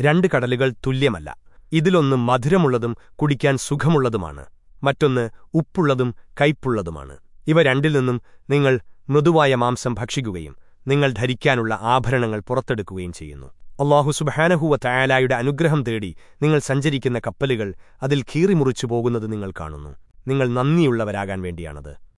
രണ്ട് കടലുകൾ തുല്യമല്ല. ഇതിലൊന്ന് മധുരമുള്ളതും കുടിക്കാൻ സുഖമുള്ളതുമാണ്. മറ്റൊന്ന് ഉപ്പുള്ളതും കൈപ്പുള്ളതുമാണ് ഇവ രണ്ടിൽ നിന്നും നിങ്ങൾ മൃദുവായ മാംസം ഭക്ഷിക്കുകയും നിങ്ങൾ ധരിക്കാനുള്ള ആഭരണങ്ങൾ പുറത്തെടുക്കുകയും ചെയ്യുന്നു. അള്ളാഹു സുബഹാനഹുവ തയാലായുടെ അനുഗ്രഹം തേടി നിങ്ങൾ സഞ്ചരിക്കുന്ന കപ്പലുകൾ അതിൽ കീറിമുറിച്ചു പോകുന്നത് നിങ്ങൾ കാണുന്നു. നിങ്ങൾ നന്ദിയുള്ളവരാകാൻ വേണ്ടിയാണത്.